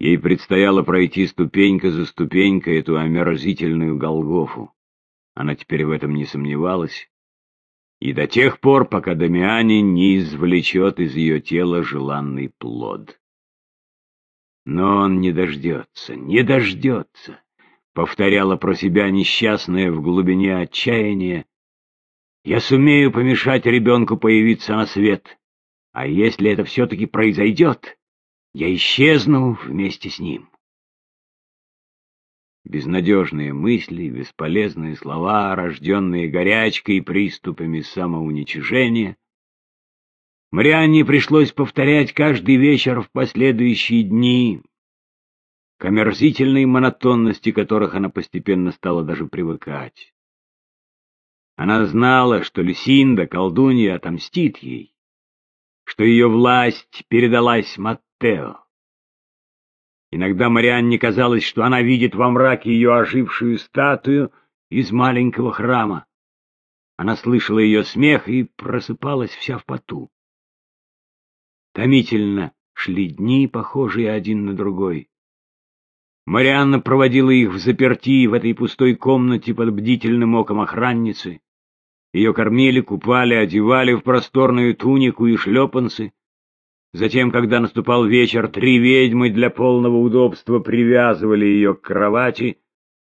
Ей предстояло пройти ступенька за ступенькой эту омерзительную Голгофу. Она теперь в этом не сомневалась. И до тех пор, пока Дамиане не извлечет из ее тела желанный плод. Но он не дождется, не дождется, повторяла про себя несчастная в глубине отчаяния. Я сумею помешать ребенку появиться на свет, а если это все-таки произойдет, я исчезну вместе с ним. Безнадежные мысли, бесполезные слова, рожденные горячкой и приступами самоуничижения. Марианне пришлось повторять каждый вечер в последующие дни, к омерзительной монотонности которых она постепенно стала даже привыкать. Она знала, что Люсинда, колдунья, отомстит ей, что ее власть передалась Маттео. Иногда Марианне казалось, что она видит во мраке ее ожившую статую из маленького храма. Она слышала ее смех и просыпалась вся в поту. Томительно шли дни, похожие один на другой. Марианна проводила их в заперти в этой пустой комнате под бдительным оком охранницы. Ее кормили, купали, одевали в просторную тунику и шлепанцы. Затем, когда наступал вечер, три ведьмы для полного удобства привязывали ее к кровати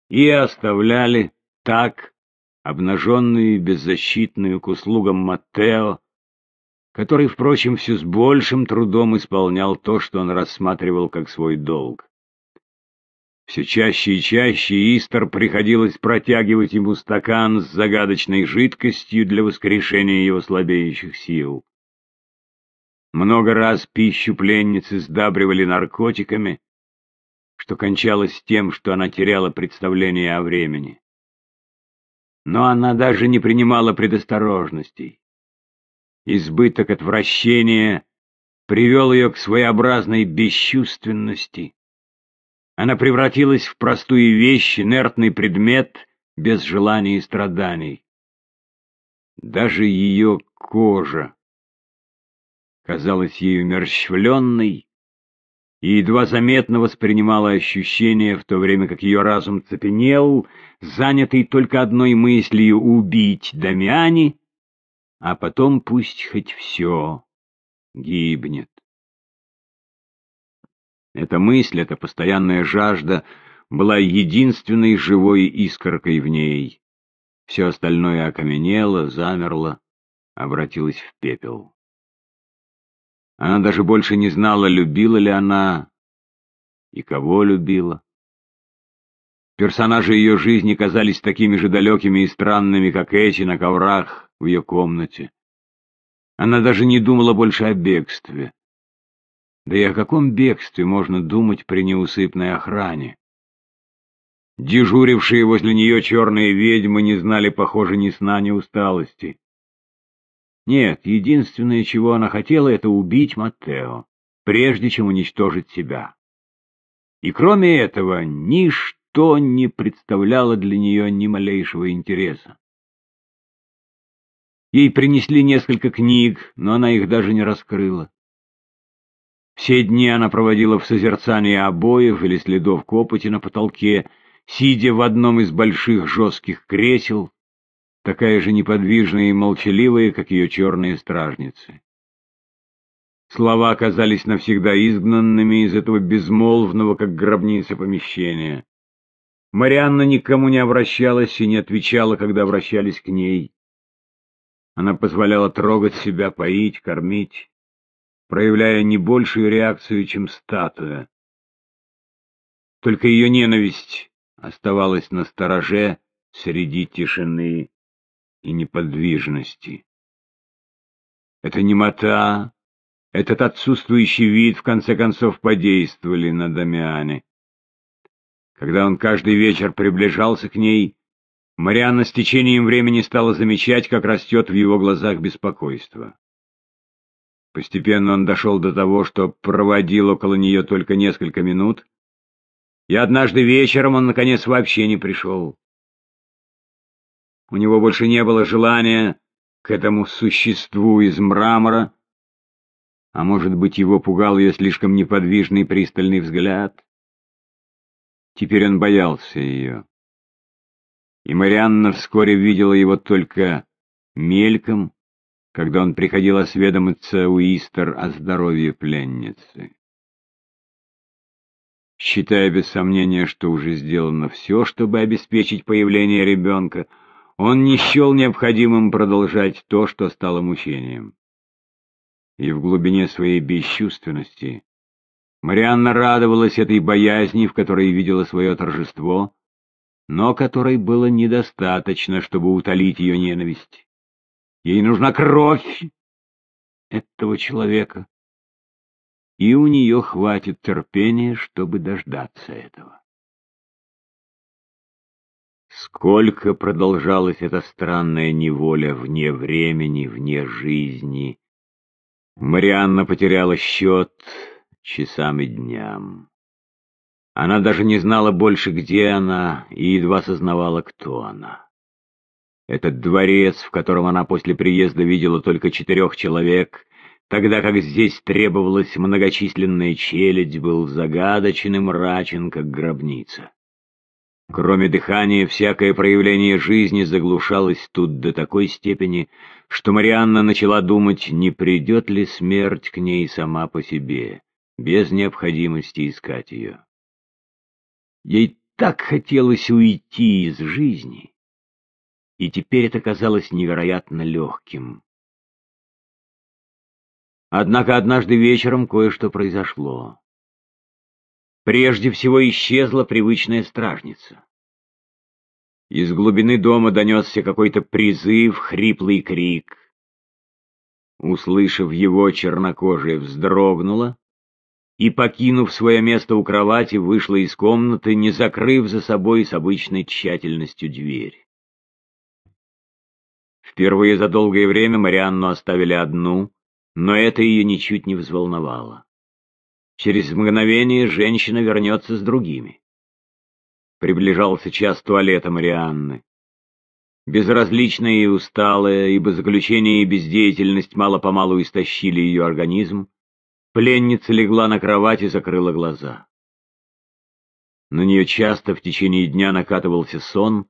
и оставляли так, обнаженную и беззащитную к услугам Маттео, который, впрочем, все с большим трудом исполнял то, что он рассматривал как свой долг. Все чаще и чаще Истер приходилось протягивать ему стакан с загадочной жидкостью для воскрешения его слабеющих сил. Много раз пищу пленницы сдабривали наркотиками, что кончалось тем, что она теряла представление о времени. Но она даже не принимала предосторожностей. Избыток отвращения привел ее к своеобразной бесчувственности. Она превратилась в простую вещь, инертный предмет, без желаний и страданий. Даже ее кожа казалась ей умерщвленной и едва заметно воспринимала ощущения, в то время как ее разум цепенел, занятый только одной мыслью — убить Дамиани, а потом пусть хоть все гибнет. Эта мысль, эта постоянная жажда была единственной живой искоркой в ней. Все остальное окаменело, замерло, обратилось в пепел. Она даже больше не знала, любила ли она и кого любила. Персонажи ее жизни казались такими же далекими и странными, как эти на коврах в ее комнате. Она даже не думала больше о бегстве. Да и о каком бегстве можно думать при неусыпной охране? Дежурившие возле нее черные ведьмы не знали, похоже, ни сна, ни усталости. Нет, единственное, чего она хотела, это убить Маттео, прежде чем уничтожить себя. И кроме этого, ничто не представляло для нее ни малейшего интереса. Ей принесли несколько книг, но она их даже не раскрыла. Все дни она проводила в созерцании обоев или следов копоти на потолке, сидя в одном из больших жестких кресел, такая же неподвижная и молчаливая, как ее черные стражницы. Слова оказались навсегда изгнанными из этого безмолвного, как гробница, помещения. Марианна никому не обращалась и не отвечала, когда обращались к ней. Она позволяла трогать себя, поить, кормить проявляя не большую реакцию, чем статуя. Только ее ненависть оставалась на стороже среди тишины и неподвижности. Эта немота, этот отсутствующий вид в конце концов подействовали на Дамиане. Когда он каждый вечер приближался к ней, Марианна с течением времени стала замечать, как растет в его глазах беспокойство. Постепенно он дошел до того, что проводил около нее только несколько минут, и однажды вечером он, наконец, вообще не пришел. У него больше не было желания к этому существу из мрамора, А может быть, его пугал ее слишком неподвижный пристальный взгляд? Теперь он боялся ее. И Марианна вскоре видела его только мельком, когда он приходил осведомиться у Истер о здоровье пленницы. Считая без сомнения, что уже сделано все, чтобы обеспечить появление ребенка, он не счел необходимым продолжать то, что стало мучением. И в глубине своей бесчувственности Марианна радовалась этой боязни, в которой видела свое торжество, но которой было недостаточно, чтобы утолить ее ненависть. Ей нужна кровь этого человека, и у нее хватит терпения, чтобы дождаться этого. Сколько продолжалась эта странная неволя вне времени, вне жизни. Марианна потеряла счет часам и дням. Она даже не знала больше, где она, и едва сознавала, кто она. Этот дворец, в котором она после приезда видела только четырех человек, тогда как здесь требовалась многочисленная челядь, был загадочен и мрачен, как гробница. Кроме дыхания, всякое проявление жизни заглушалось тут до такой степени, что Марианна начала думать, не придет ли смерть к ней сама по себе, без необходимости искать ее. Ей так хотелось уйти из жизни, и теперь это казалось невероятно легким. Однако однажды вечером кое-что произошло. Прежде всего исчезла привычная стражница. Из глубины дома донесся какой-то призыв, хриплый крик. Услышав его, чернокожая вздрогнула и, покинув свое место у кровати, вышла из комнаты, не закрыв за собой с обычной тщательностью дверь. Впервые за долгое время Марианну оставили одну, но это ее ничуть не взволновало. Через мгновение женщина вернется с другими. Приближался час туалета Марианны. Безразличная и усталая, ибо заключение и бездеятельность мало-помалу истощили ее организм, пленница легла на кровать и закрыла глаза. На нее часто в течение дня накатывался сон,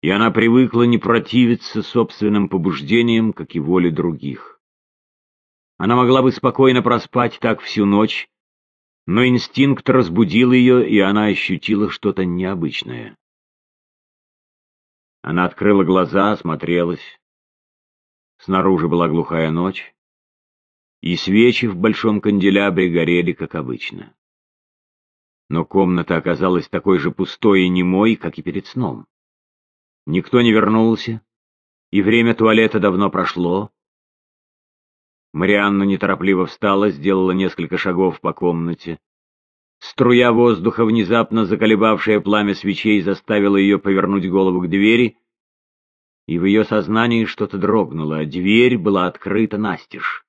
и она привыкла не противиться собственным побуждениям, как и воле других. Она могла бы спокойно проспать так всю ночь, но инстинкт разбудил ее, и она ощутила что-то необычное. Она открыла глаза, осмотрелась. Снаружи была глухая ночь, и свечи в большом канделябре горели, как обычно. Но комната оказалась такой же пустой и немой, как и перед сном. Никто не вернулся, и время туалета давно прошло. Марианна неторопливо встала, сделала несколько шагов по комнате. Струя воздуха, внезапно заколебавшая пламя свечей, заставила ее повернуть голову к двери, и в ее сознании что-то дрогнуло, а дверь была открыта настежь.